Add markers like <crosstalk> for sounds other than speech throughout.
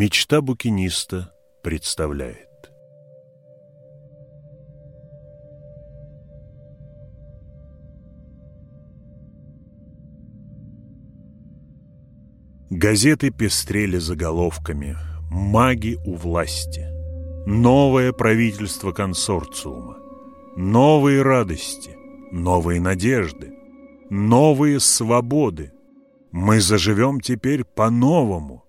Мечта букиниста представляет. Газеты пестрели заголовками «Маги у власти», «Новое правительство консорциума», «Новые радости», «Новые надежды», «Новые свободы», «Мы заживем теперь по-новому»,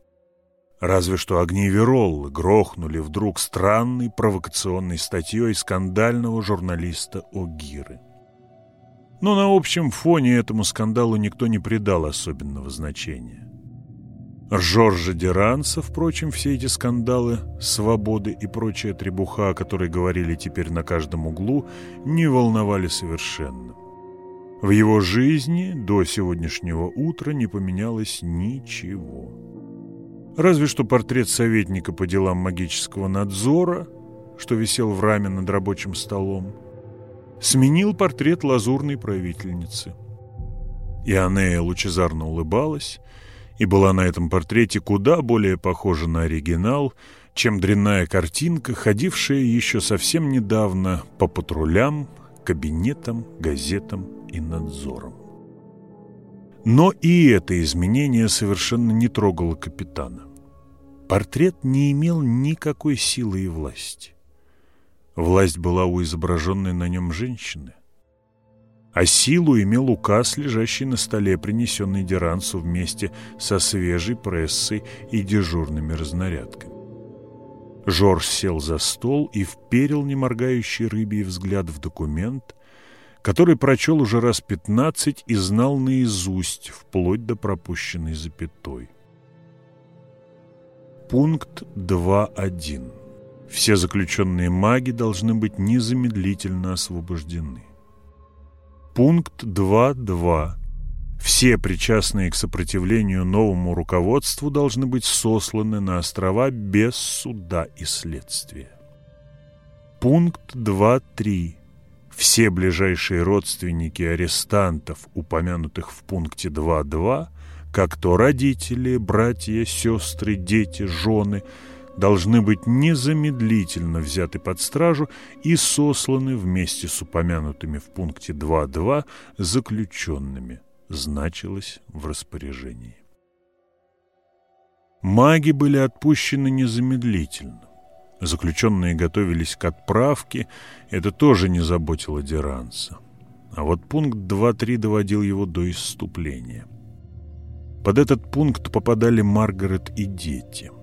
Разве что огни Вероллы грохнули вдруг странной провокационной статьей скандального журналиста Огиры. Но на общем фоне этому скандалу никто не придал особенного значения. Жоржа Деранса, впрочем, все эти скандалы, свободы и прочая требуха, о которой говорили теперь на каждом углу, не волновали совершенно. В его жизни до сегодняшнего утра не поменялось ничего. Разве что портрет советника по делам магического надзора, что висел в раме над рабочим столом, сменил портрет лазурной правительницы. Ионея лучезарно улыбалась, и была на этом портрете куда более похожа на оригинал, чем дрянная картинка, ходившая еще совсем недавно по патрулям, кабинетам, газетам и надзорам. Но и это изменение совершенно не трогало капитана. Портрет не имел никакой силы и власти. Власть была у изображенной на нем женщины а силу имел указ, лежащий на столе, принесенный Дерансу вместе со свежей прессой и дежурными разнарядками. Жорж сел за стол и вперил неморгающий рыбий взгляд в документ, который прочел уже раз пятнадцать и знал наизусть, вплоть до пропущенной запятой. Пункт 2.1. Все заключенные маги должны быть незамедлительно освобождены. Пункт 2.2. Все причастные к сопротивлению новому руководству должны быть сосланы на острова без суда и следствия. Пункт 2.3. Все ближайшие родственники арестантов, упомянутых в пункте 2.2, как то родители, братья, сестры, дети, жены – должны быть незамедлительно взяты под стражу и сосланы вместе с упомянутыми в пункте 2.2 заключенными, значилось в распоряжении. Маги были отпущены незамедлительно. Заключенные готовились к отправке, это тоже не заботило Деранса. А вот пункт 2.3 доводил его до исступления. Под этот пункт попадали Маргарет и дети –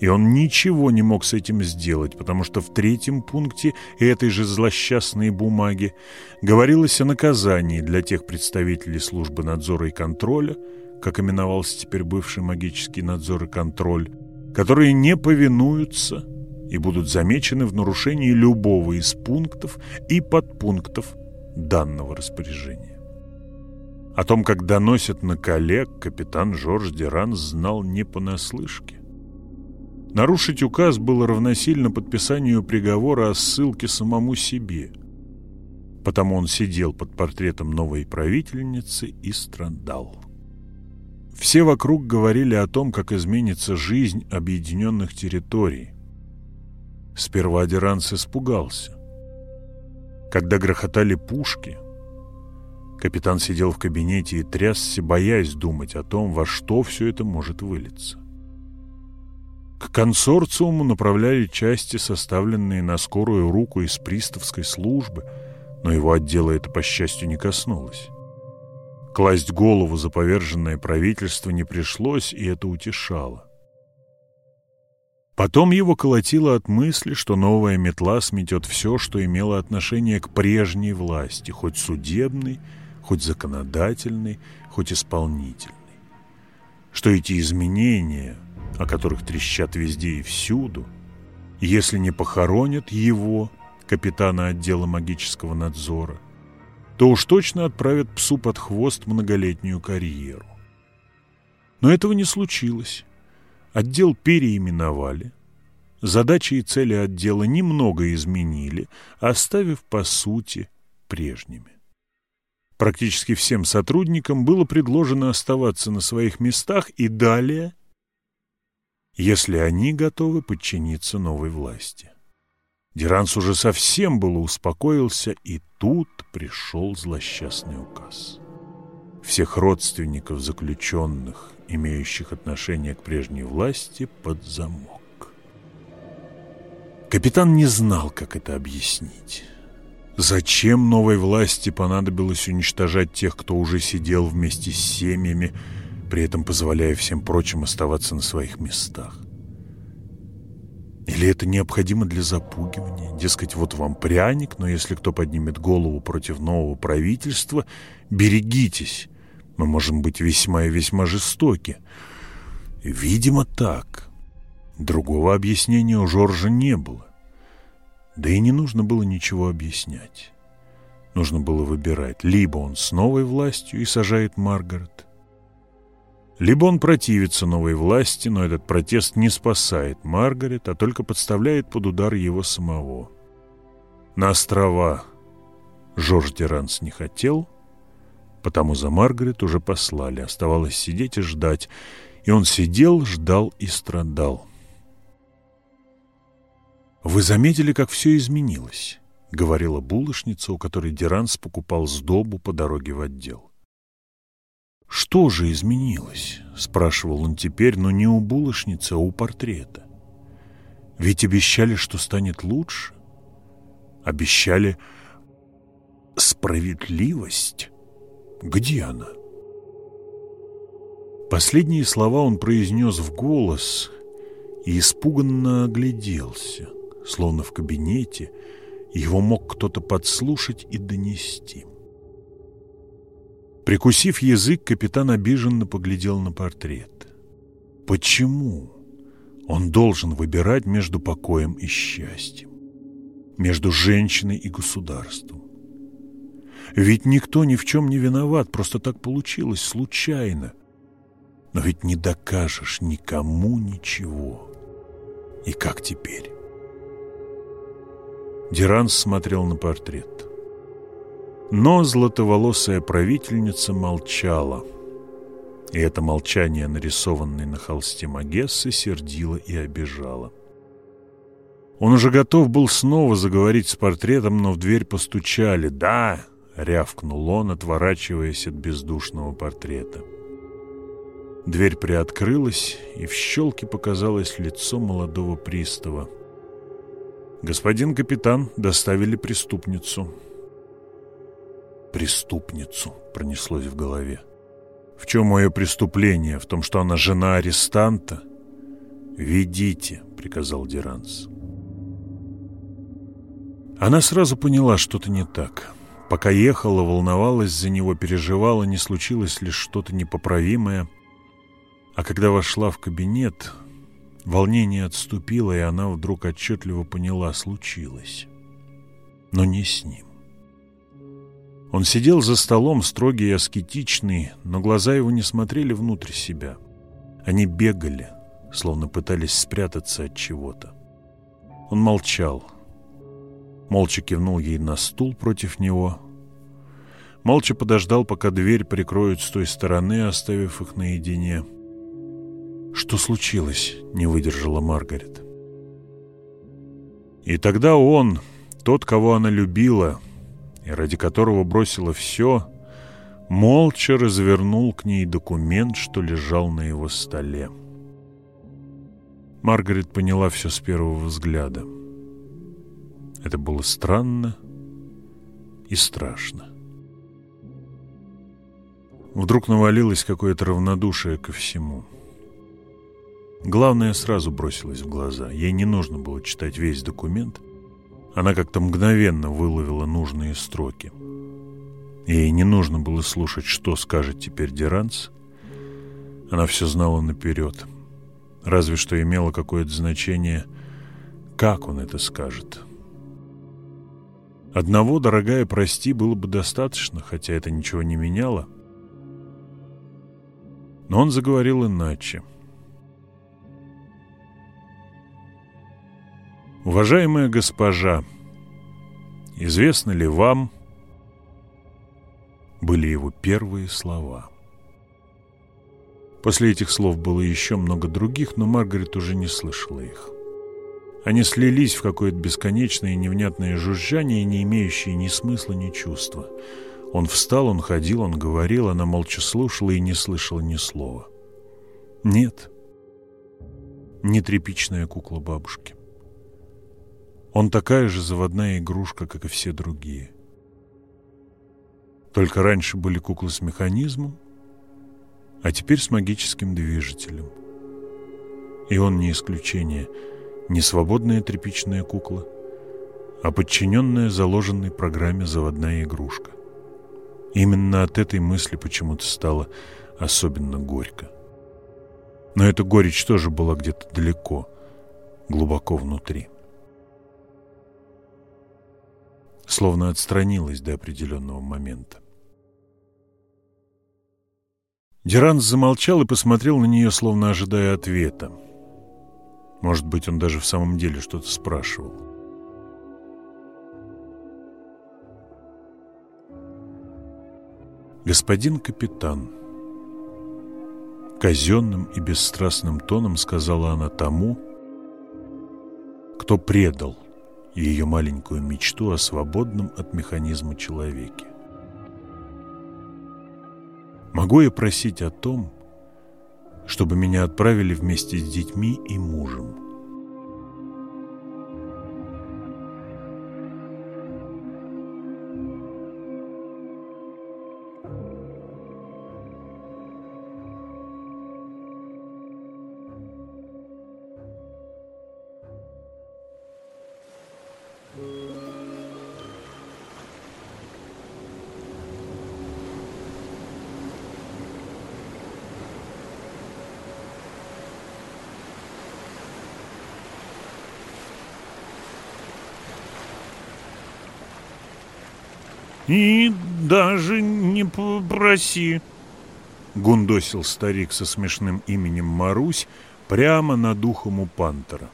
и он ничего не мог с этим сделать, потому что в третьем пункте этой же злосчастной бумаги говорилось о наказании для тех представителей службы надзора и контроля, как именовался теперь бывший магический надзор и контроль, которые не повинуются и будут замечены в нарушении любого из пунктов и подпунктов данного распоряжения. О том, как доносят на коллег, капитан Жорж Деран знал не понаслышке. Нарушить указ было равносильно подписанию приговора о ссылке самому себе. Потому он сидел под портретом новой правительницы и страдал. Все вокруг говорили о том, как изменится жизнь объединенных территорий. Сперва Деранс испугался. Когда грохотали пушки, капитан сидел в кабинете и трясся, боясь думать о том, во что все это может вылиться. К консорциуму направляли части, составленные на скорую руку из приставской службы, но его отдела это, по счастью, не коснулось. Класть голову за поверженное правительство не пришлось, и это утешало. Потом его колотило от мысли, что новая метла сметет все, что имело отношение к прежней власти, хоть судебной, хоть законодательной, хоть исполнительной. Что эти изменения, о которых трещат везде и всюду, если не похоронят его, капитана отдела магического надзора, то уж точно отправят псу под хвост многолетнюю карьеру. Но этого не случилось. Отдел переименовали, задачи и цели отдела немного изменили, оставив по сути прежними. Практически всем сотрудникам было предложено оставаться на своих местах и далее – если они готовы подчиниться новой власти. Диранс уже совсем было успокоился, и тут пришел злосчастный указ. Всех родственников заключенных, имеющих отношение к прежней власти, под замок. Капитан не знал, как это объяснить. Зачем новой власти понадобилось уничтожать тех, кто уже сидел вместе с семьями, при этом позволяя всем прочим оставаться на своих местах? Или это необходимо для запугивания? Дескать, вот вам пряник, но если кто поднимет голову против нового правительства, берегитесь, мы можем быть весьма и весьма жестоки. Видимо, так. Другого объяснения у Жоржа не было. Да и не нужно было ничего объяснять. Нужно было выбирать. Либо он с новой властью и сажает Маргарет, либо он противится новой власти, но этот протест не спасает Маргарет, а только подставляет под удар его самого. На острова Жорж Деранс не хотел, потому за Маргарет уже послали. Оставалось сидеть и ждать. И он сидел, ждал и страдал. «Вы заметили, как все изменилось?» — говорила булочница, у которой Деранс покупал сдобу по дороге в отдел. «Что же изменилось?» — спрашивал он теперь, но не у булочницы, а у портрета. «Ведь обещали, что станет лучше. Обещали справедливость». Где она? Последние слова он произнес в голос и испуганно огляделся, словно в кабинете его мог кто-то подслушать и донести. Прикусив язык, капитан обиженно поглядел на портрет. Почему он должен выбирать между покоем и счастьем, между женщиной и государством? Ведь никто ни в чем не виноват, просто так получилось, случайно. Но ведь не докажешь никому ничего. И как теперь? Диранс смотрел на портрет. Но златоволосая правительница молчала. И это молчание, нарисованное на холсте Магессы, сердило и обижало. Он уже готов был снова заговорить с портретом, но в дверь постучали. «Да!» — рявкнул он, отворачиваясь от бездушного портрета. Дверь приоткрылась, и в щелке показалось лицо молодого пристава. «Господин капитан, доставили преступницу». «Преступницу», — пронеслось в голове. «В чем мое преступление? В том, что она жена арестанта?» «Ведите», — приказал Диранс. Она сразу поняла, что-то не так. Пока ехала, волновалась за него, переживала, не случилось ли что-то непоправимое. А когда вошла в кабинет, волнение отступило, и она вдруг отчетливо поняла, случилось. Но не с ним. Он сидел за столом, строгий и аскетичный, но глаза его не смотрели внутрь себя. Они бегали, словно пытались спрятаться от чего-то. Он молчал, молча кивнул ей на стул против него, молча подождал, пока дверь прикроют с той стороны, оставив их наедине. «Что случилось?» — не выдержала Маргарет. И тогда он, тот, кого она любила, и ради которого бросила все, молча развернул к ней документ, что лежал на его столе. Маргарет поняла все с первого взгляда. Это было странно и страшно. Вдруг навалилось какое-то равнодушие ко всему. Главное сразу бросилось в глаза. Ей не нужно было читать весь документ. Она как-то мгновенно выловила нужные строки. Ей не нужно было слушать, что скажет теперь Деранс. Она все знала наперед. Разве что имело какое-то значение, как он это скажет. — Одного, дорогая, прости, было бы достаточно, хотя это ничего не меняло. Но он заговорил иначе. Уважаемая госпожа, известно ли вам, были его первые слова. После этих слов было еще много других, но Маргарет уже не слышала их. Они слились в какое-то бесконечное и невнятное жужжание, не имеющее ни смысла, ни чувства. Он встал, он ходил, он говорил, она молча слушала и не слышала ни слова. Нет, не тряпичная кукла бабушки. Он такая же заводная игрушка, как и все другие. Только раньше были куклы с механизмом, а теперь с магическим движителем. И он не исключение, не свободная тряпичная кукла, а подчиненная заложенной программе заводная игрушка. Именно от этой мысли почему-то стало особенно горько. Но эта горечь тоже была где-то далеко, глубоко внутри. Словно отстранилась до определенного момента. Деранс замолчал и посмотрел на нее, словно ожидая ответа. Может быть, он даже в самом деле что-то спрашивал. «Господин капитан», — казенным и бесстрастным тоном сказала она тому, кто предал ее маленькую мечту о свободном от механизма человеке. Могу я просить о том, чтобы меня отправили вместе с детьми и мужем? Даже не попроси», — гундосил старик со смешным именем Марусь прямо над духом у пантера.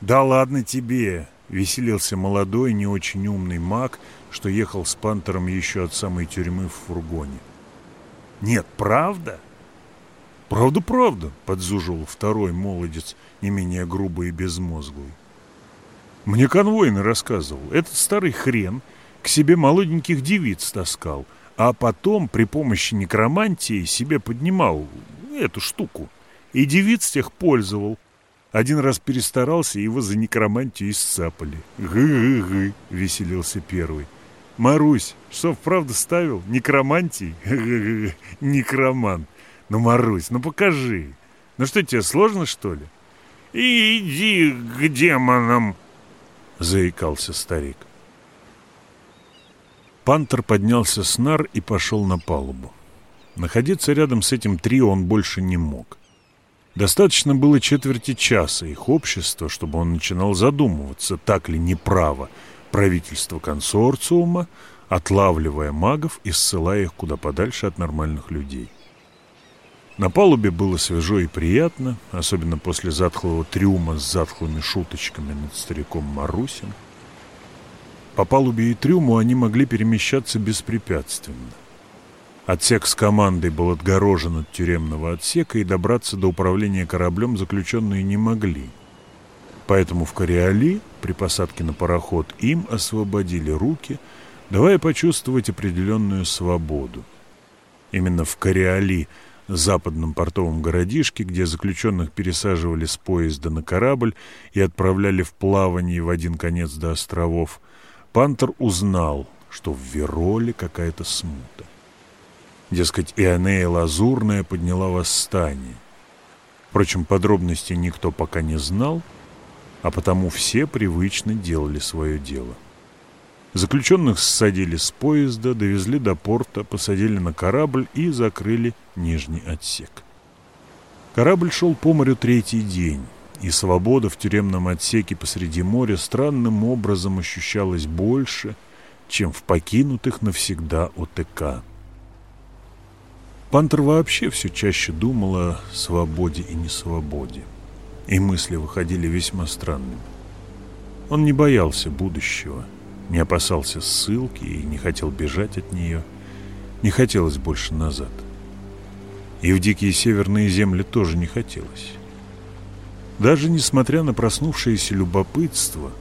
«Да ладно тебе!» — веселился молодой, не очень умный маг, что ехал с пантером еще от самой тюрьмы в фургоне. «Нет, правда?» «Правда, правда», — подзуживал второй молодец, не менее грубый и безмозглый. «Мне конвойный рассказывал. Этот старый хрен к себе молоденьких девиц таскал, а потом при помощи некромантии себе поднимал эту штуку. И девиц тех пользовал. Один раз перестарался, его за некромантию исцапали. «Гы-гы-гы», — веселился первый. «Марусь, что, вправду ставил? Некромантий? <laughs> Гы-гы-гы, некромант. Ну, Марусь, ну покажи. Ну что, тебе сложно, что ли?» «Иди к демонам», — заикался старик. Пантер поднялся с нар и пошел на палубу. Находиться рядом с этим трио он больше не мог. Достаточно было четверти часа их общества, чтобы он начинал задумываться, так ли неправо правительство консорциума, отлавливая магов и ссылая их куда подальше от нормальных людей. На палубе было свежо и приятно, особенно после затхлого трюма с затхлыми шуточками над стариком Марусем. По палубе и трюму они могли перемещаться беспрепятственно. Отсек с командой был отгорожен от тюремного отсека, и добраться до управления кораблем заключенные не могли. Поэтому в Кориали, при посадке на пароход, им освободили руки, давая почувствовать определенную свободу. Именно в Кориали, западном портовом городишке, где заключенных пересаживали с поезда на корабль и отправляли в плавание в один конец до островов – Пантер узнал, что в Вероле какая-то смута. Дескать, Ионея Лазурная подняла восстание. Впрочем, подробностей никто пока не знал, а потому все привычно делали свое дело. Заключенных ссадили с поезда, довезли до порта, посадили на корабль и закрыли нижний отсек. Корабль шел по морю третий день и свобода в тюремном отсеке посреди моря странным образом ощущалась больше, чем в покинутых навсегда ОТК. Пантер вообще все чаще думал о свободе и несвободе, и мысли выходили весьма странными. Он не боялся будущего, не опасался ссылки и не хотел бежать от нее, не хотелось больше назад. И в дикие северные земли тоже не хотелось. Даже несмотря на проснувшееся любопытство,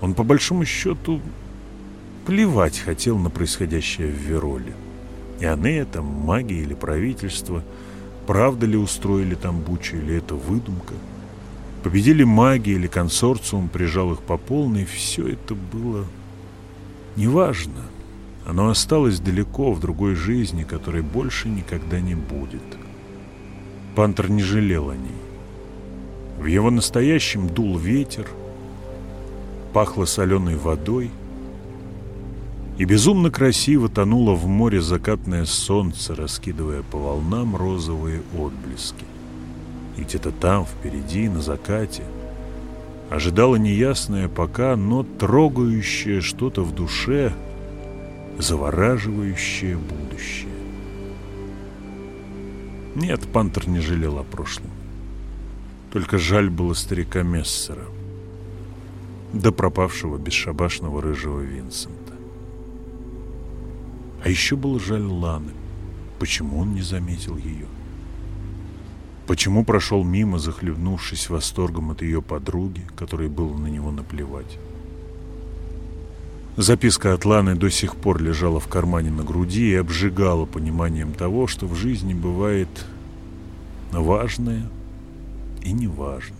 он по большому счету плевать хотел на происходящее в Вероле. И они там, магия или правительство, правда ли устроили там бучу или это выдумка. Победили маги или консорциум прижал их по полной, все это было неважно. Оно осталось далеко в другой жизни, которой больше никогда не будет. Пантер не жалел о ней. В его настоящем дул ветер, пахло соленой водой, и безумно красиво тонуло в море закатное солнце, раскидывая по волнам розовые отблески. И где-то там, впереди, на закате, ожидало неясное пока, но трогающее что-то в душе, завораживающее будущее. Нет, Пантер не жалел о прошлом. Только жаль было старика Мессера, да пропавшего бесшабашного рыжего Винсента. А еще было жаль Ланы. Почему он не заметил ее? Почему прошел мимо, захлебнувшись восторгом от ее подруги, которой было на него наплевать? Записка от Ланы до сих пор лежала в кармане на груди и обжигала пониманием того, что в жизни бывает важное и неважное.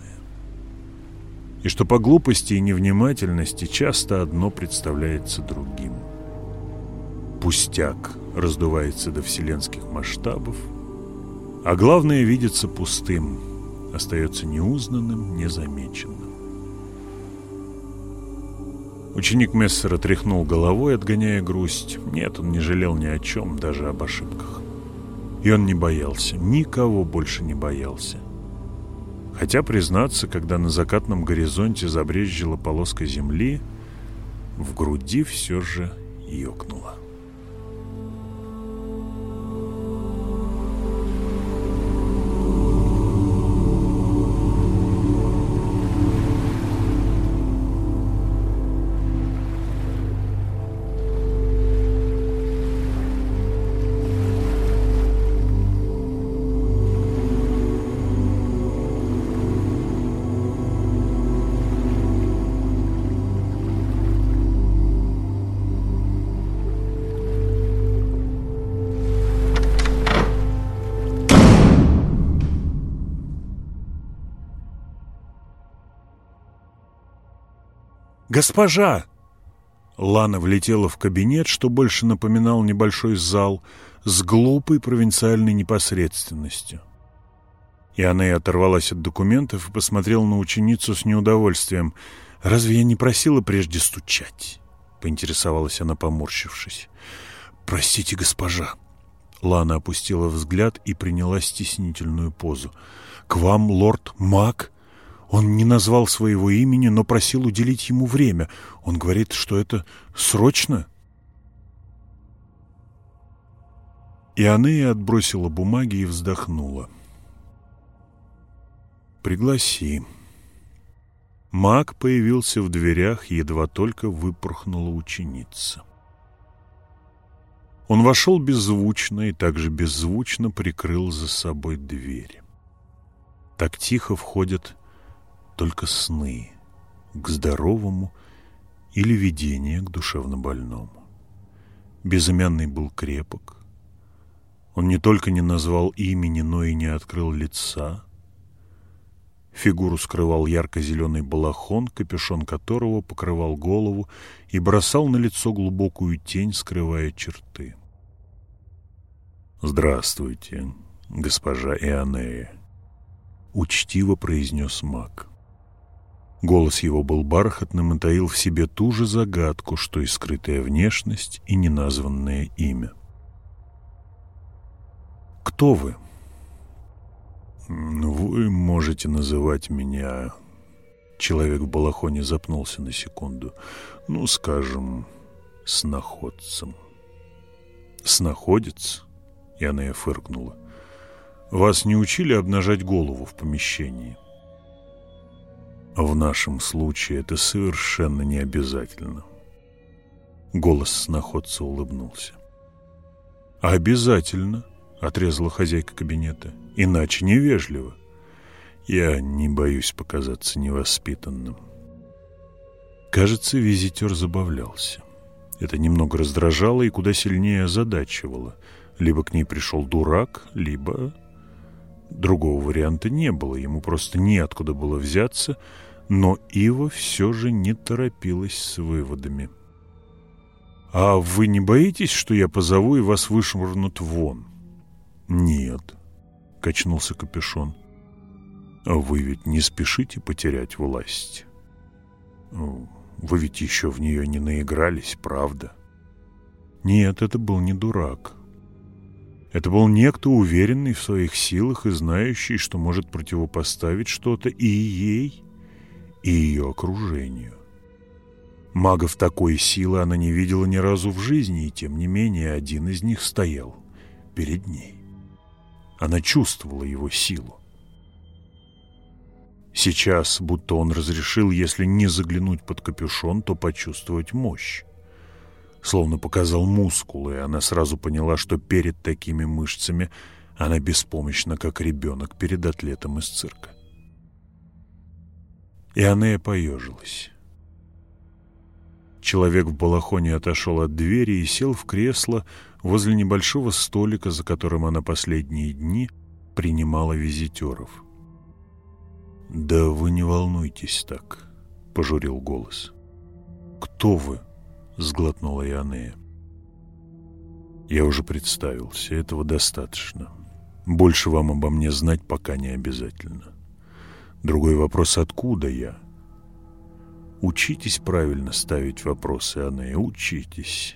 И что по глупости и невнимательности часто одно представляется другим. Пустяк раздувается до вселенских масштабов – а главное видится пустым, остается неузнанным, незамеченным. Ученик Мессера тряхнул головой, отгоняя грусть. Нет, он не жалел ни о чем, даже об ошибках. И он не боялся, никого больше не боялся. Хотя, признаться, когда на закатном горизонте забрезжила полоска земли, в груди все же ёкнуло. «Госпожа!» Лана влетела в кабинет, что больше напоминал небольшой зал, с глупой провинциальной непосредственностью. И она и оторвалась от документов и посмотрела на ученицу с неудовольствием. «Разве я не просила прежде стучать?» — поинтересовалась она, поморщившись. «Простите, госпожа». Лана опустила взгляд и приняла стеснительную позу. «К вам, лорд Мак?» Он не назвал своего имени, но просил уделить ему время. Он говорит, что это срочно. И Анея отбросила бумаги и вздохнула. «Пригласи». Маг появился в дверях, едва только выпорхнула ученица. Он вошел беззвучно и также беззвучно прикрыл за собой дверь. Так тихо входят только сны к здоровому или видение к душевнобольному. Безымянный был крепок. Он не только не назвал имени, но и не открыл лица. Фигуру скрывал ярко-зеленый балахон, капюшон которого покрывал голову и бросал на лицо глубокую тень, скрывая черты. «Здравствуйте, госпожа Ионея», — учтиво произнес маг. Голос его был бархатным и таил в себе ту же загадку, что и скрытая внешность и неназванное имя. «Кто вы?» «Вы можете называть меня...» Человек в балахоне запнулся на секунду. «Ну, скажем, сноходцем». «Сноходец?» И фыркнула. «Вас не учили обнажать голову в помещении?» В нашем случае это совершенно не обязательно. Голос сноходца улыбнулся. Обязательно, — отрезала хозяйка кабинета. «Иначе невежливо. Я не боюсь показаться невоспитанным». Кажется, визитер забавлялся. Это немного раздражало и куда сильнее озадачивало. Либо к ней пришел дурак, либо... Другого варианта не было, ему просто неоткуда было взяться, но Ива все же не торопилась с выводами. «А вы не боитесь, что я позову и вас вышвырнут вон?» «Нет», — качнулся капюшон. «А вы ведь не спешите потерять власть?» «Вы ведь еще в нее не наигрались, правда?» «Нет, это был не дурак. Это был некто, уверенный в своих силах и знающий, что может противопоставить что-то и ей, и ее окружению. Магов такой силы она не видела ни разу в жизни, и тем не менее один из них стоял перед ней. Она чувствовала его силу. Сейчас, будто он разрешил, если не заглянуть под капюшон, то почувствовать мощь. Словно показал мускулы, и она сразу поняла, что перед такими мышцами она беспомощна, как ребенок перед атлетом из цирка. И Анея поежилась. Человек в балахоне отошел от двери и сел в кресло возле небольшого столика, за которым она последние дни принимала визитеров. «Да вы не волнуйтесь так», — пожурил голос. «Кто вы?» — сглотнула Ионея. «Я уже представился, этого достаточно. Больше вам обо мне знать пока не обязательно. Другой вопрос, откуда я?» Учитесь правильно ставить вопросы, Анея, учитесь,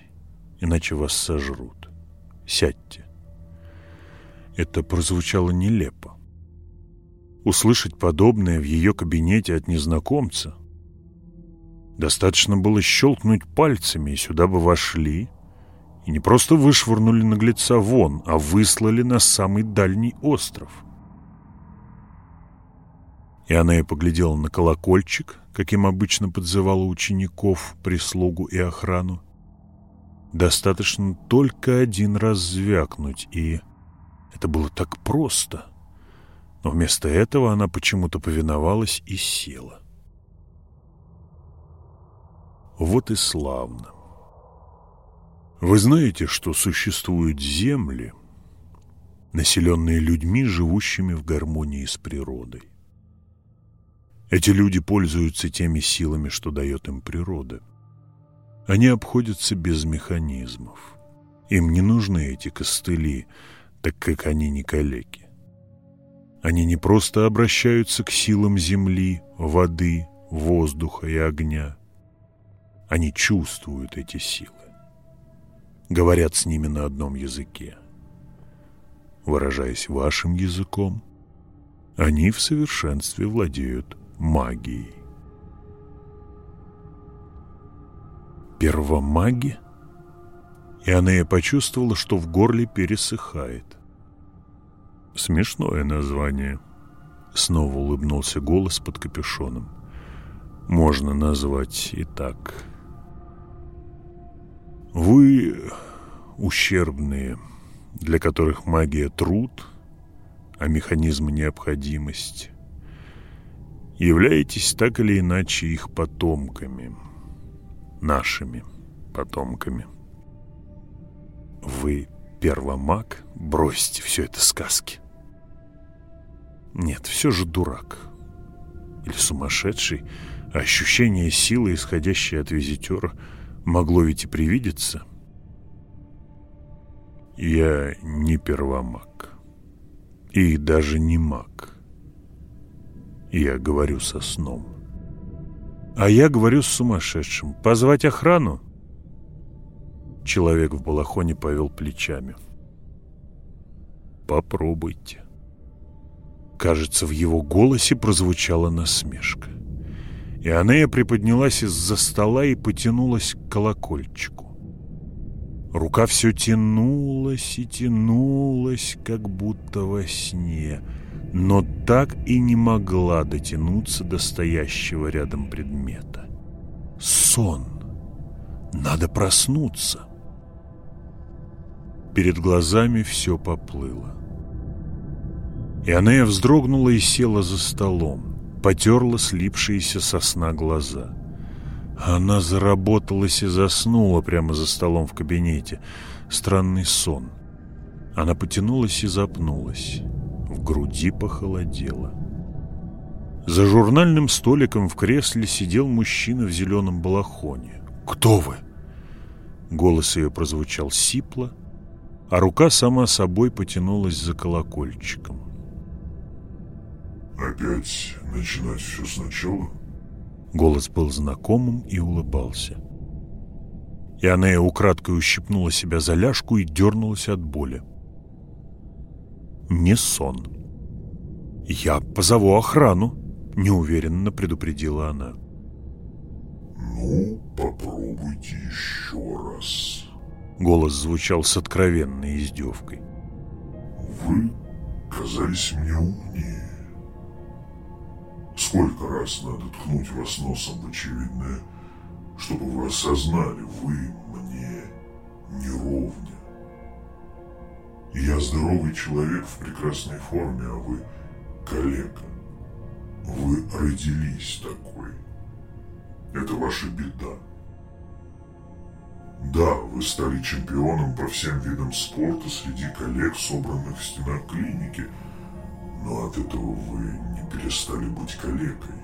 иначе вас сожрут. Сядьте. Это прозвучало нелепо. Услышать подобное в ее кабинете от незнакомца. Достаточно было щелкнуть пальцами, и сюда бы вошли, и не просто вышвырнули наглеца вон, а выслали на самый дальний остров. И она и поглядела на колокольчик, каким обычно подзывала учеников, прислугу и охрану. Достаточно только один раз звякнуть, и это было так просто. Но вместо этого она почему-то повиновалась и села. Вот и славно. Вы знаете, что существуют земли, населенные людьми, живущими в гармонии с природой. Эти люди пользуются теми силами, что дает им природа. Они обходятся без механизмов. Им не нужны эти костыли, так как они не калеки. Они не просто обращаются к силам земли, воды, воздуха и огня. Они чувствуют эти силы. Говорят с ними на одном языке. Выражаясь вашим языком, они в совершенстве владеют магией. Первомаги? И Анея почувствовала, что в горле пересыхает. Смешное название. Снова улыбнулся голос под капюшоном. Можно назвать и так. Вы ущербные, для которых магия труд, а механизм необходимость являетесь так или иначе их потомками, нашими потомками. Вы первомаг? Бросьте все это сказки. Нет, все же дурак. Или сумасшедший. Ощущение силы, исходящее от визитера, могло ведь и привидеться. Я не первомаг. И даже не маг. Я говорю со сном. А я говорю с сумасшедшим. Позвать охрану? Человек в балахоне повел плечами. Попробуйте. Кажется, в его голосе прозвучала насмешка. И Анея приподнялась из-за стола и потянулась к колокольчику. Рука все тянулась и тянулась, как будто во сне — но так и не могла дотянуться до стоящего рядом предмета. Сон. Надо проснуться. Перед глазами все поплыло. Ионея вздрогнула и села за столом, потерла слипшиеся со сна глаза. Она заработалась и заснула прямо за столом в кабинете. Странный сон. Она потянулась и запнулась. В груди похолодело. За журнальным столиком в кресле сидел мужчина в зеленом балахоне. «Кто вы?» Голос ее прозвучал сипло, а рука сама собой потянулась за колокольчиком. Опять начинать все сначала? Голос был знакомым и улыбался. И Анея украдкой ущипнула себя за ляжку и дернулась от боли. Не сон. «Я позову охрану», — неуверенно предупредила она. «Ну, попробуйте еще раз». Голос звучал с откровенной издевкой. «Вы казались мне умнее. Сколько раз надо ткнуть вас носом в очевидное, чтобы вы осознали, вы мне не ровня. Я здоровый человек в прекрасной форме, а вы калека. Вы родились такой. Это ваша беда. Да, вы стали чемпионом по всем видам спорта среди коллег, собранных в стенах клиники, но от этого вы не перестали быть калекой,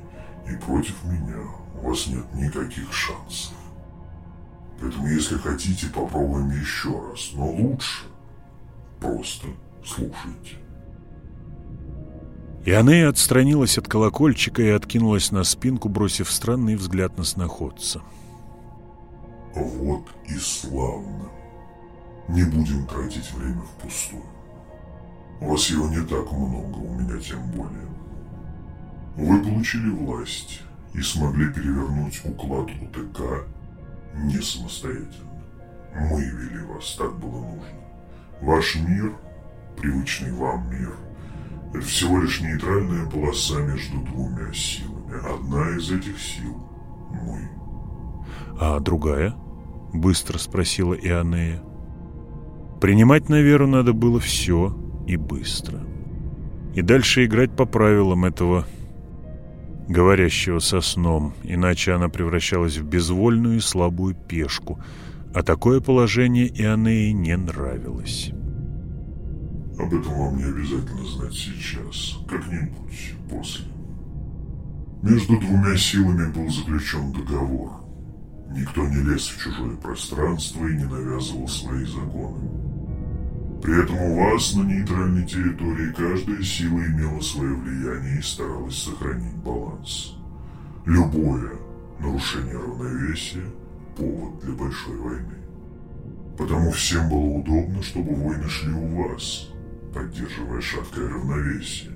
и против меня у вас нет никаких шансов. Поэтому, если хотите, попробуем еще раз, но лучше просто слушайте. Ионея отстранилась от колокольчика и откинулась на спинку, бросив странный взгляд на сноходца. Вот и славно. Не будем тратить время впустую. У вас его не так много, у меня тем более. Вы получили власть и смогли перевернуть уклад УТК не самостоятельно. Мы вели вас, так было нужно. Ваш мир, привычный вам мир, это всего лишь нейтральная полоса между двумя силами. Одна из этих сил – мы. «А другая?» – быстро спросила Ионея. Принимать на веру надо было все и быстро. И дальше играть по правилам этого говорящего со сном, иначе она превращалась в безвольную и слабую пешку, а такое положение Ионеи не нравилось. Об этом вам не обязательно знать сейчас, как-нибудь после. Между двумя силами был заключен договор. Никто не лез в чужое пространство и не навязывал свои законы. При этом у вас на нейтральной территории каждая сила имела свое влияние и старалась сохранить баланс. Любое нарушение равновесия – повод для большой войны. Потому всем было удобно, чтобы войны шли у вас, поддерживая шаткое равновесие.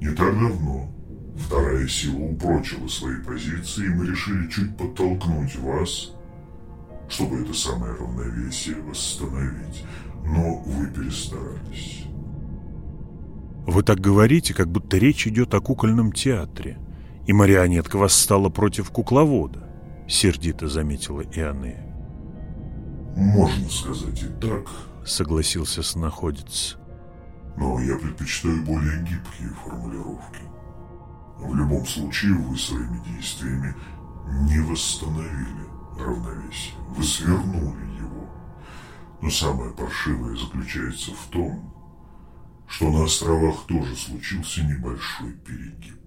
Не так давно вторая сила упрочила свои позиции, и мы решили чуть подтолкнуть вас, чтобы это самое равновесие восстановить – но вы перестарались. Вы так говорите, как будто речь идет о кукольном театре, и марионетка восстала против кукловода, сердито заметила Ионея. Можно сказать и так, согласился снаходец. Но я предпочитаю более гибкие формулировки. В любом случае вы своими действиями не восстановили равновесие. Вы свернули но самое паршивое заключается в том, что на островах тоже случился небольшой перегиб.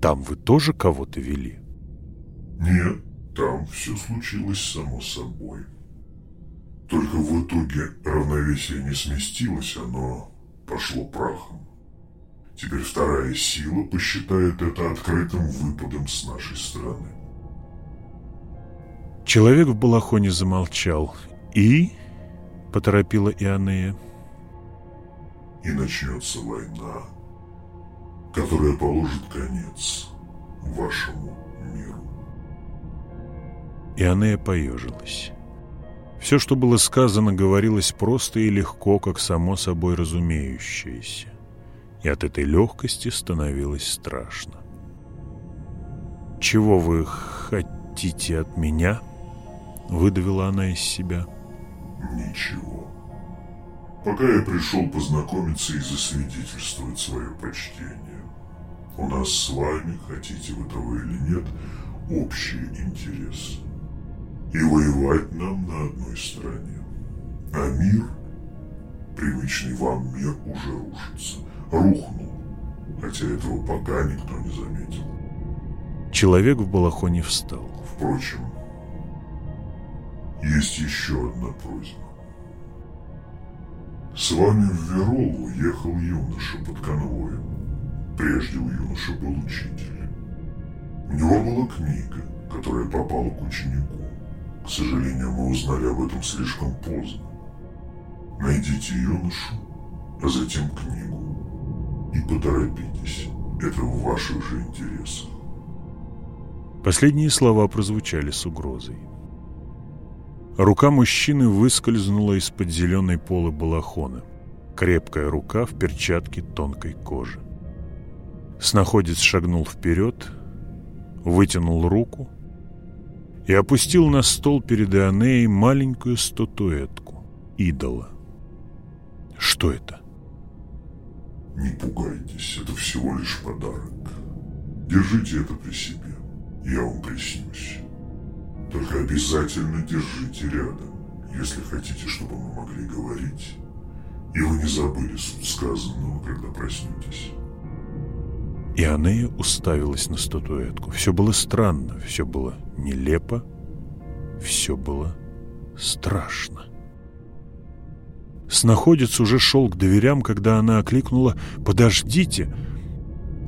Там вы тоже кого-то вели? Нет, там все случилось само собой. Только в итоге равновесие не сместилось, оно пошло прахом. Теперь вторая сила посчитает это открытым выпадом с нашей стороны. Человек в балахоне замолчал, «И?» — поторопила Ионея. «И начнется война, которая положит конец вашему миру». Ионея поежилась. Все, что было сказано, говорилось просто и легко, как само собой разумеющееся. И от этой легкости становилось страшно. «Чего вы хотите от меня?» — выдавила она из себя. — Ничего. Пока я пришел познакомиться и засвидетельствовать свое почтение. У нас с вами, хотите вы того или нет, общие интересы. И воевать нам на одной стороне. А мир, привычный вам мир, уже рушится. Рухнул, хотя этого пока никто не заметил. Человек в балахоне встал. Впрочем, есть еще одна просьба. С вами в Веролу ехал юноша под конвоем. Прежде у юноши был учитель. У него была книга, которая попала к ученику. К сожалению, мы узнали об этом слишком поздно. Найдите юношу, а затем книгу. И поторопитесь. Это в ваших же интересах. Последние слова прозвучали с угрозой. Рука мужчины выскользнула из-под зеленой полы балахона. Крепкая рука в перчатке тонкой кожи. Снаходец шагнул вперед, вытянул руку и опустил на стол перед Ионеей маленькую статуэтку, идола. Что это? Не пугайтесь, это всего лишь подарок. Держите это при себе, я вам приснюсь. Только обязательно держите рядом, если хотите, чтобы мы могли говорить, и вы не забыли суть сказанного, когда проснетесь. Ионея уставилась на статуэтку. Все было странно, все было нелепо, все было страшно. Снаходец уже шел к дверям, когда она окликнула «Подождите!»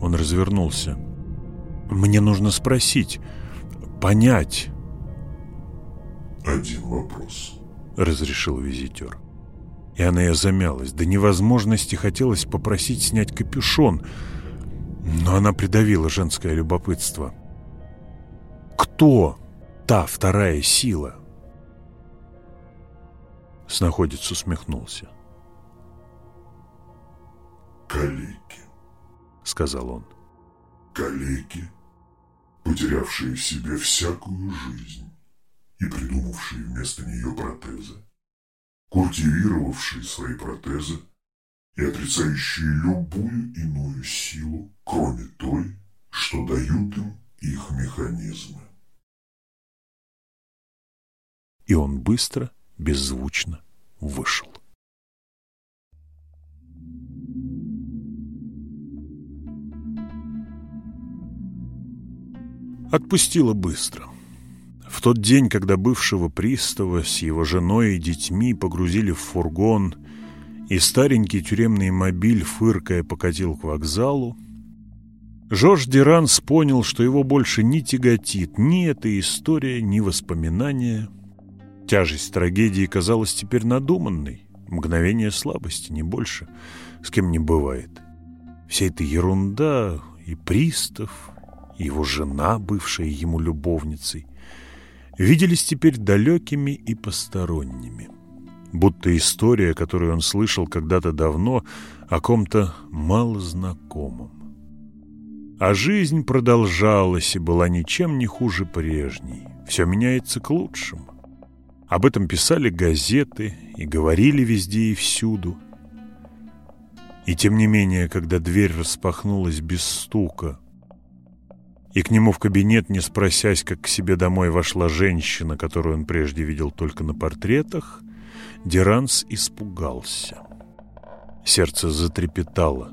Он развернулся. «Мне нужно спросить, понять». «Один вопрос», — разрешил визитер. И она замялась. До невозможности хотелось попросить снять капюшон, но она придавила женское любопытство. «Кто та вторая сила?» Снаходец усмехнулся. «Калеки», — сказал он. «Калеки, потерявшие в себе всякую жизнь и придумавшие вместо нее протезы, культивировавшие свои протезы и отрицающие любую иную силу, кроме той, что дают им их механизмы. И он быстро, беззвучно вышел. Отпустила быстро. В тот день, когда бывшего пристава с его женой и детьми погрузили в фургон, и старенький тюремный мобиль, фыркая, покатил к вокзалу, Жорж Деранс понял, что его больше не тяготит ни эта история, ни воспоминания. Тяжесть трагедии казалась теперь надуманной, мгновение слабости, не больше, с кем не бывает. Вся эта ерунда и пристав, и его жена, бывшая ему любовницей, виделись теперь далекими и посторонними. Будто история, которую он слышал когда-то давно, о ком-то малознакомом. А жизнь продолжалась и была ничем не хуже прежней. Все меняется к лучшему. Об этом писали газеты и говорили везде и всюду. И тем не менее, когда дверь распахнулась без стука, и к нему в кабинет, не спросясь, как к себе домой вошла женщина, которую он прежде видел только на портретах, Деранс испугался. Сердце затрепетало,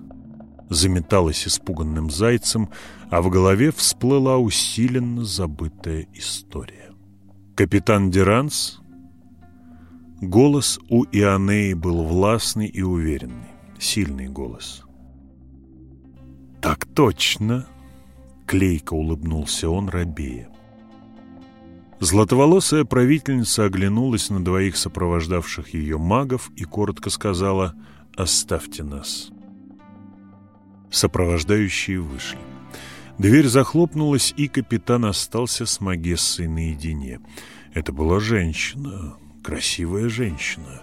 заметалось испуганным зайцем, а в голове всплыла усиленно забытая история. Капитан Деранс... Голос у Ионеи был властный и уверенный, сильный голос. «Так точно!» Клейко улыбнулся он рабея. Златоволосая правительница оглянулась на двоих сопровождавших ее магов и коротко сказала «Оставьте нас». Сопровождающие вышли. Дверь захлопнулась, и капитан остался с Магессой наедине. Это была женщина, красивая женщина.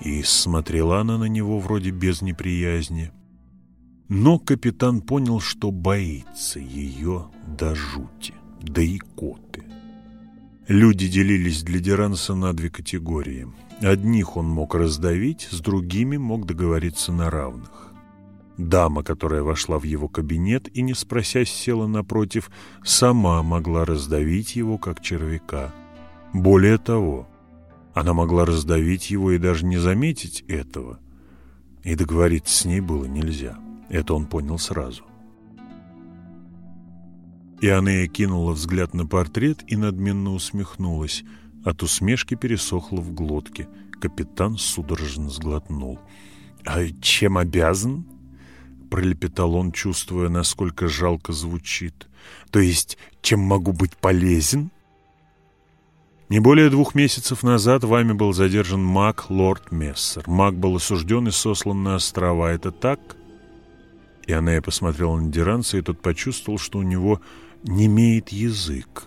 И смотрела она на него вроде без неприязни. Но капитан понял, что боится ее до жути, до икоты. Люди делились для Деранса на две категории. Одних он мог раздавить, с другими мог договориться на равных. Дама, которая вошла в его кабинет и, не спросясь, села напротив, сама могла раздавить его, как червяка. Более того, она могла раздавить его и даже не заметить этого. И договориться с ней было нельзя. Это он понял сразу. Ионея кинула взгляд на портрет и надменно усмехнулась. От усмешки пересохло в глотке. Капитан судорожно сглотнул. «А чем обязан?» Пролепетал он, чувствуя, насколько жалко звучит. «То есть, чем могу быть полезен?» Не более двух месяцев назад вами был задержан маг Лорд Мессер. Маг был осужден и сослан на острова. Это так? И она посмотрела на Деранца, и тот почувствовал, что у него не имеет язык.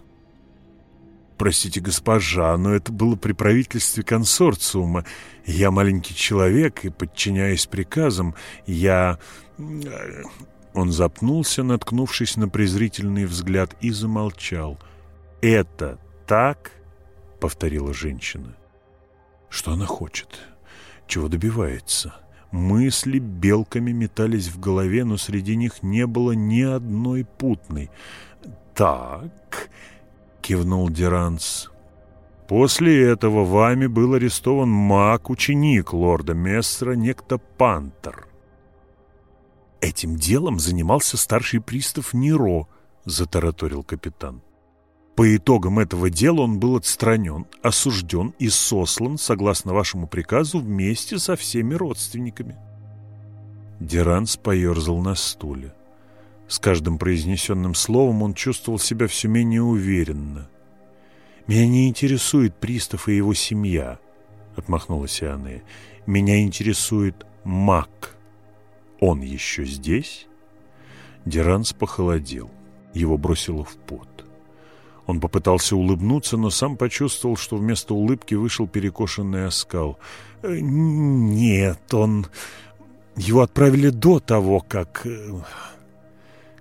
«Простите, госпожа, но это было при правительстве консорциума. Я маленький человек и, подчиняясь приказам, я...» Он запнулся, наткнувшись на презрительный взгляд, и замолчал. «Это так?» — повторила женщина. Что она хочет? Чего добивается? Мысли белками метались в голове, но среди них не было ни одной путной. «Так», — кивнул Деранс, — «после этого вами был арестован маг-ученик лорда Мессера, некто Пантер». «Этим делом занимался старший пристав Неро», — затараторил капитан. По итогам этого дела он был отстранен, осужден и сослан, согласно вашему приказу, вместе со всеми родственниками. Деранс поерзал на стуле. С каждым произнесенным словом он чувствовал себя все менее уверенно. «Меня не интересует пристав и его семья», — отмахнулась Иоанная. «Меня интересует маг. Он еще здесь?» Деранс похолодел. Его бросило в пот. Он попытался улыбнуться, но сам почувствовал, что вместо улыбки вышел перекошенный оскал. «Э, «Нет, он... Его отправили до того, как...» э,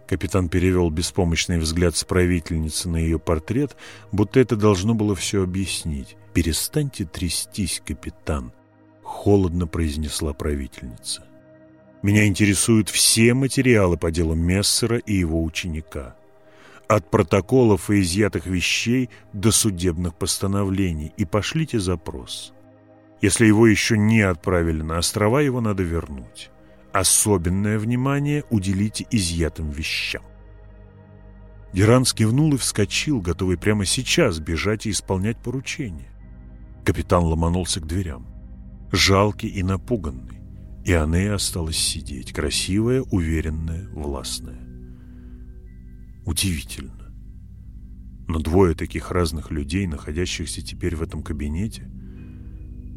Капитан перевел беспомощный взгляд с правительницы на ее портрет, будто это должно было все объяснить. «Перестаньте трястись, капитан», — холодно произнесла правительница. «Меня интересуют все материалы по делу Мессера и его ученика» от протоколов и изъятых вещей до судебных постановлений и пошлите запрос. Если его еще не отправили на острова, его надо вернуть. Особенное внимание уделите изъятым вещам. Геран скивнул и вскочил, готовый прямо сейчас бежать и исполнять поручение. Капитан ломанулся к дверям. Жалкий и напуганный. И Анея осталась сидеть, красивая, уверенная, властная. Удивительно. Но двое таких разных людей, находящихся теперь в этом кабинете,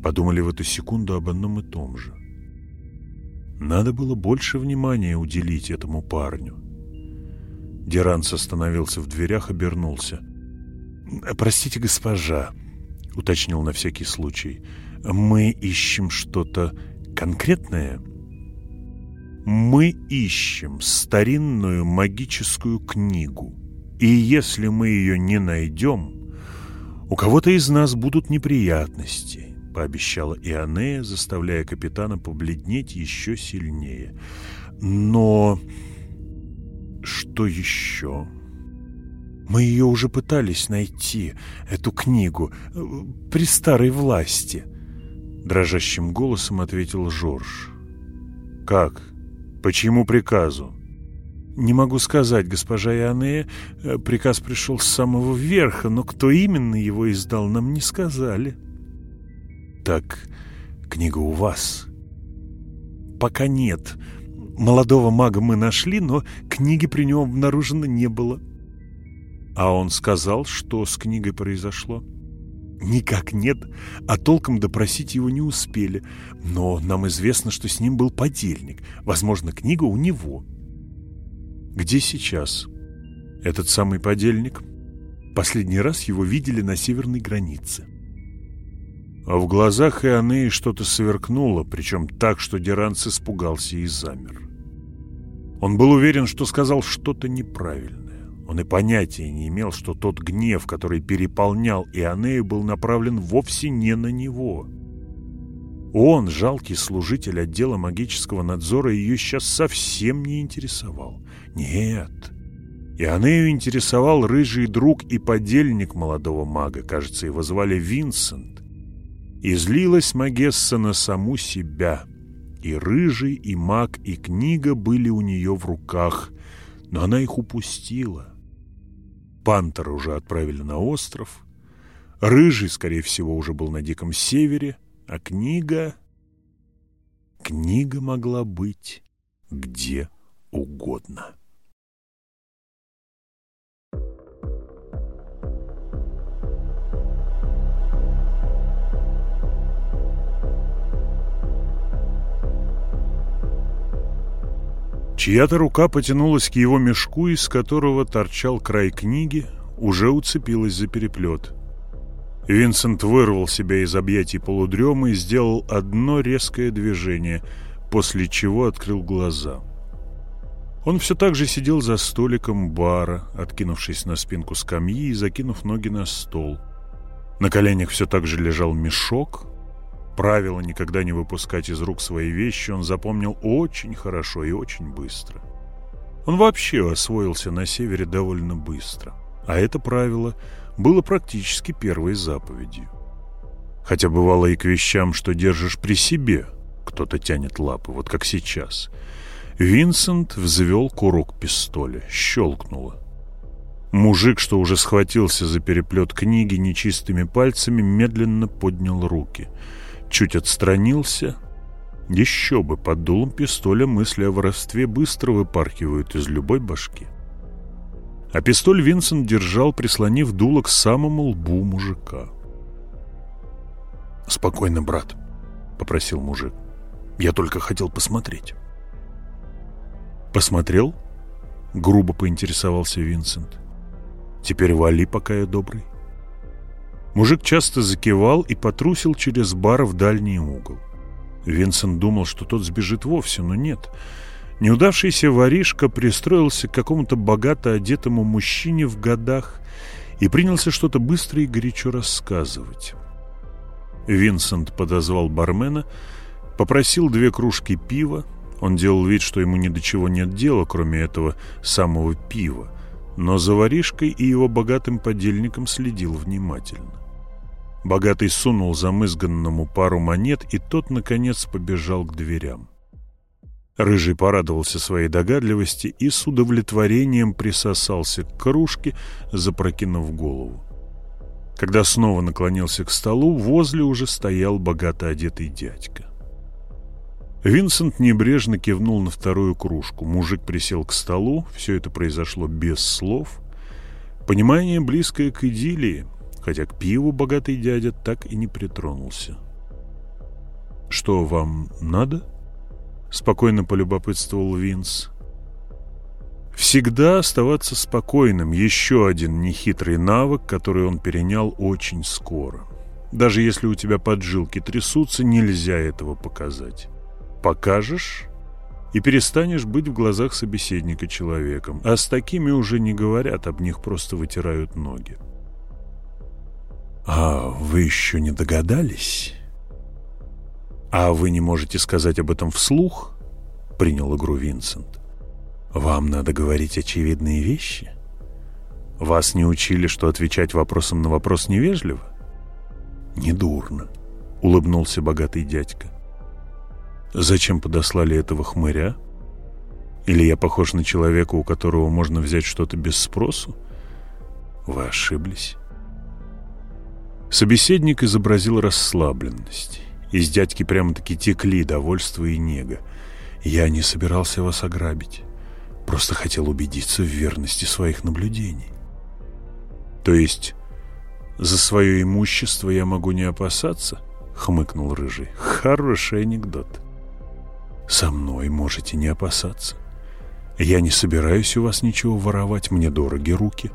подумали в эту секунду об одном и том же. Надо было больше внимания уделить этому парню. Деранс остановился в дверях, обернулся. «Простите, госпожа», — уточнил на всякий случай, — «мы ищем что-то конкретное?» Мы ищем старинную магическую книгу, и если мы ее не найдем, у кого-то из нас будут неприятности, пообещала Ионея, заставляя капитана побледнеть еще сильнее. Но что еще? Мы ее уже пытались найти, эту книгу, при старой власти, дрожащим голосом ответил Жорж. Как? По чьему приказу? Не могу сказать, госпожа Ионея. Э, приказ пришел с самого верха, но кто именно его издал, нам не сказали. Так, книга у вас? Пока нет. Молодого мага мы нашли, но книги при нем обнаружено не было. А он сказал, что с книгой произошло? — Никак нет, а толком допросить его не успели. Но нам известно, что с ним был подельник. Возможно, книга у него. Где сейчас этот самый подельник? Последний раз его видели на северной границе. А в глазах Ионеи что-то сверкнуло, причем так, что Деранц испугался и замер. Он был уверен, что сказал что-то неправильно. Он и понятия не имел, что тот гнев, который переполнял Ионею, был направлен вовсе не на него. Он, жалкий служитель отдела магического надзора, ее сейчас совсем не интересовал. Нет. И Анею интересовал рыжий друг и подельник молодого мага, кажется, его звали Винсент. И злилась Магесса на саму себя. И рыжий, и маг, и книга были у нее в руках, но она их упустила. Пантера уже отправили на остров. Рыжий, скорее всего, уже был на Диком Севере, а книга... Книга могла быть где угодно. Чья-то рука потянулась к его мешку, из которого торчал край книги, уже уцепилась за переплет. Винсент вырвал себя из объятий полудремы и сделал одно резкое движение, после чего открыл глаза. Он все так же сидел за столиком бара, откинувшись на спинку скамьи и закинув ноги на стол. На коленях все так же лежал мешок, Правило никогда не выпускать из рук свои вещи он запомнил очень хорошо и очень быстро. Он вообще освоился на севере довольно быстро, а это правило было практически первой заповедью. Хотя бывало и к вещам, что держишь при себе, кто-то тянет лапы, вот как сейчас. Винсент взвел курок пистоля, щелкнуло. Мужик, что уже схватился за переплет книги нечистыми пальцами, медленно поднял руки — чуть отстранился. Еще бы, под дулом пистоля мысли о воровстве быстро выпархивают из любой башки. А пистоль Винсент держал, прислонив дуло к самому лбу мужика. «Спокойно, брат», — попросил мужик. «Я только хотел посмотреть». «Посмотрел?» — грубо поинтересовался Винсент. «Теперь вали, пока я добрый». Мужик часто закивал и потрусил через бар в дальний угол. Винсент думал, что тот сбежит вовсе, но нет. Неудавшийся воришка пристроился к какому-то богато одетому мужчине в годах и принялся что-то быстро и горячо рассказывать. Винсент подозвал бармена, попросил две кружки пива. Он делал вид, что ему ни до чего нет дела, кроме этого самого пива. Но за воришкой и его богатым подельником следил внимательно. Богатый сунул замызганному пару монет, и тот, наконец, побежал к дверям. Рыжий порадовался своей догадливости и с удовлетворением присосался к кружке, запрокинув голову. Когда снова наклонился к столу, возле уже стоял богато одетый дядька. Винсент небрежно кивнул на вторую кружку. Мужик присел к столу, все это произошло без слов. Понимание, близкое к идиллии, хотя к пиву богатый дядя так и не притронулся. «Что вам надо?» — спокойно полюбопытствовал Винс. Всегда оставаться спокойным — еще один нехитрый навык, который он перенял очень скоро. Даже если у тебя поджилки трясутся, нельзя этого показать. Покажешь — и перестанешь быть в глазах собеседника человеком. А с такими уже не говорят, об них просто вытирают ноги. «А вы еще не догадались?» «А вы не можете сказать об этом вслух?» — принял игру Винсент. «Вам надо говорить очевидные вещи? Вас не учили, что отвечать вопросом на вопрос невежливо?» «Недурно», — улыбнулся богатый дядька. «Зачем подослали этого хмыря? Или я похож на человека, у которого можно взять что-то без спросу? Вы ошиблись». Собеседник изобразил расслабленность. Из дядьки прямо-таки текли довольство и нега. «Я не собирался вас ограбить. Просто хотел убедиться в верности своих наблюдений». «То есть за свое имущество я могу не опасаться?» — хмыкнул Рыжий. «Хороший анекдот». «Со мной можете не опасаться. Я не собираюсь у вас ничего воровать, мне дороги руки».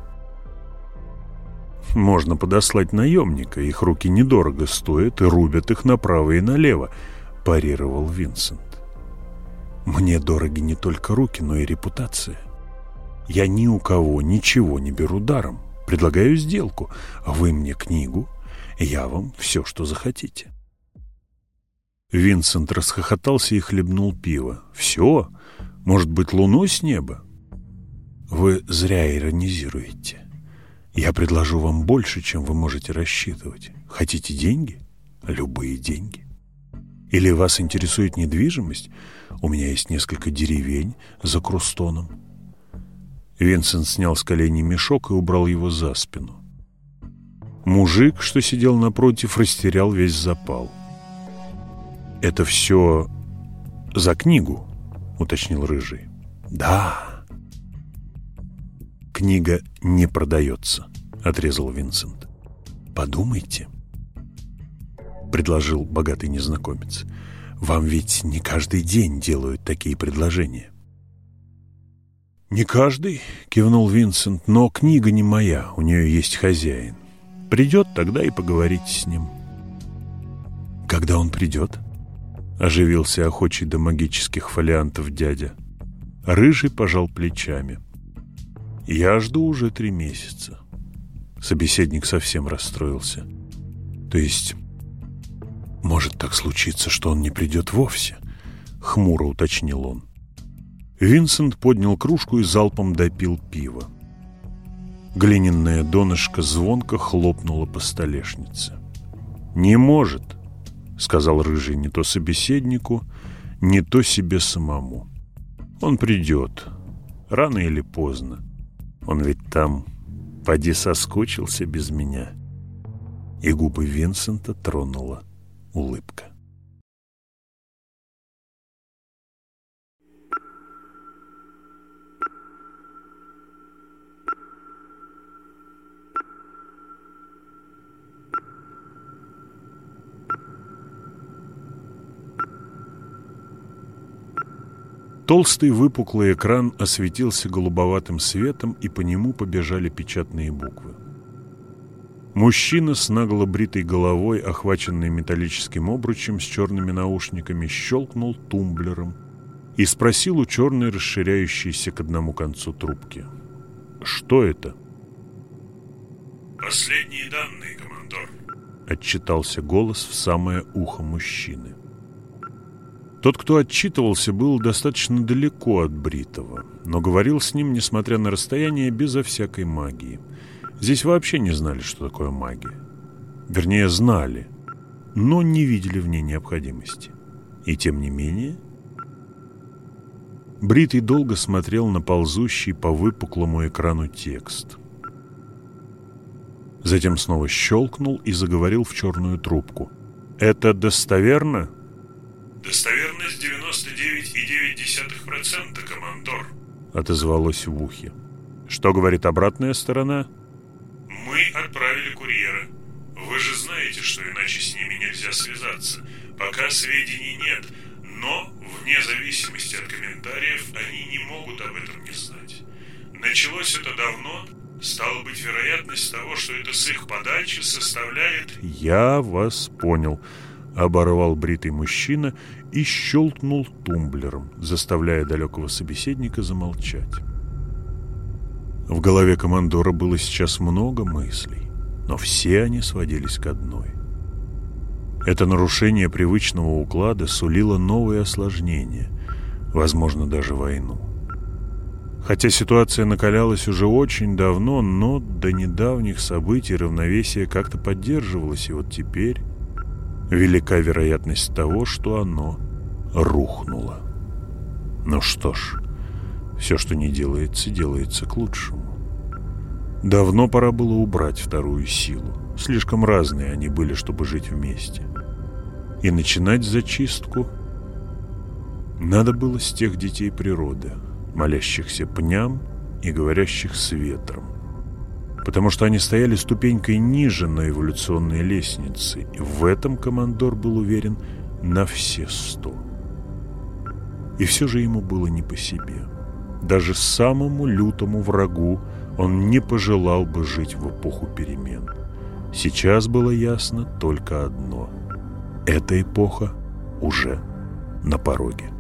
Можно подослать наемника, их руки недорого стоят и рубят их направо и налево, парировал Винсент. Мне дороги не только руки, но и репутация. Я ни у кого ничего не беру даром. Предлагаю сделку. Вы мне книгу, я вам все, что захотите. Винсент расхохотался и хлебнул пиво. «Все? Может быть, луну с неба?» «Вы зря иронизируете. Я предложу вам больше, чем вы можете рассчитывать. Хотите деньги? Любые деньги. Или вас интересует недвижимость? У меня есть несколько деревень за Крустоном». Винсент снял с коленей мешок и убрал его за спину. Мужик, что сидел напротив, растерял весь запал. «Это все за книгу?» — уточнил Рыжий. «Да». «Книга не продается», — отрезал Винсент. «Подумайте», — предложил богатый незнакомец. «Вам ведь не каждый день делают такие предложения». «Не каждый», — кивнул Винсент, — «но книга не моя, у нее есть хозяин. Придет, тогда и поговорите с ним». «Когда он придет?» Оживился охочий до магических фолиантов дядя. Рыжий пожал плечами. Я жду уже три месяца. Собеседник совсем расстроился. То есть, может так случиться, что он не придет вовсе? Хмуро уточнил он. Винсент поднял кружку и залпом допил пиво. Глиняное донышко звонко хлопнуло по столешнице. «Не может!» сказал Рыжий не то собеседнику, не то себе самому. Он придет, рано или поздно. Он ведь там, поди соскучился без меня. И губы Винсента тронула улыбка. Толстый выпуклый экран осветился голубоватым светом, и по нему побежали печатные буквы. Мужчина с нагло бритой головой, охваченный металлическим обручем с черными наушниками, щелкнул тумблером и спросил у черной, расширяющейся к одному концу трубки. «Что это?» «Последние данные, командор», — отчитался голос в самое ухо мужчины. Тот, кто отчитывался, был достаточно далеко от Бритова, но говорил с ним, несмотря на расстояние, безо всякой магии. Здесь вообще не знали, что такое магия. Вернее, знали, но не видели в ней необходимости. И тем не менее... Бритый долго смотрел на ползущий по выпуклому экрану текст. Затем снова щелкнул и заговорил в черную трубку. «Это достоверно?» «Достоверность 99,9%, командор», — отозвалось в ухе. «Что говорит обратная сторона?» «Мы отправили курьера. Вы же знаете, что иначе с ними нельзя связаться. Пока сведений нет, но, вне зависимости от комментариев, они не могут об этом не знать. Началось это давно, стало быть, вероятность того, что это с их подачи составляет...» «Я вас понял», оборвал бритый мужчина и щелкнул тумблером, заставляя далекого собеседника замолчать. В голове командора было сейчас много мыслей, но все они сводились к одной. Это нарушение привычного уклада сулило новые осложнения, возможно, даже войну. Хотя ситуация накалялась уже очень давно, но до недавних событий равновесие как-то поддерживалось, и вот теперь велика вероятность того, что оно рухнуло. Ну что ж, все, что не делается, делается к лучшему. Давно пора было убрать вторую силу. Слишком разные они были, чтобы жить вместе. И начинать зачистку надо было с тех детей природы, молящихся пням и говорящих с ветром потому что они стояли ступенькой ниже на эволюционной лестнице, и в этом командор был уверен на все сто. И все же ему было не по себе. Даже самому лютому врагу он не пожелал бы жить в эпоху перемен. Сейчас было ясно только одно. Эта эпоха уже на пороге.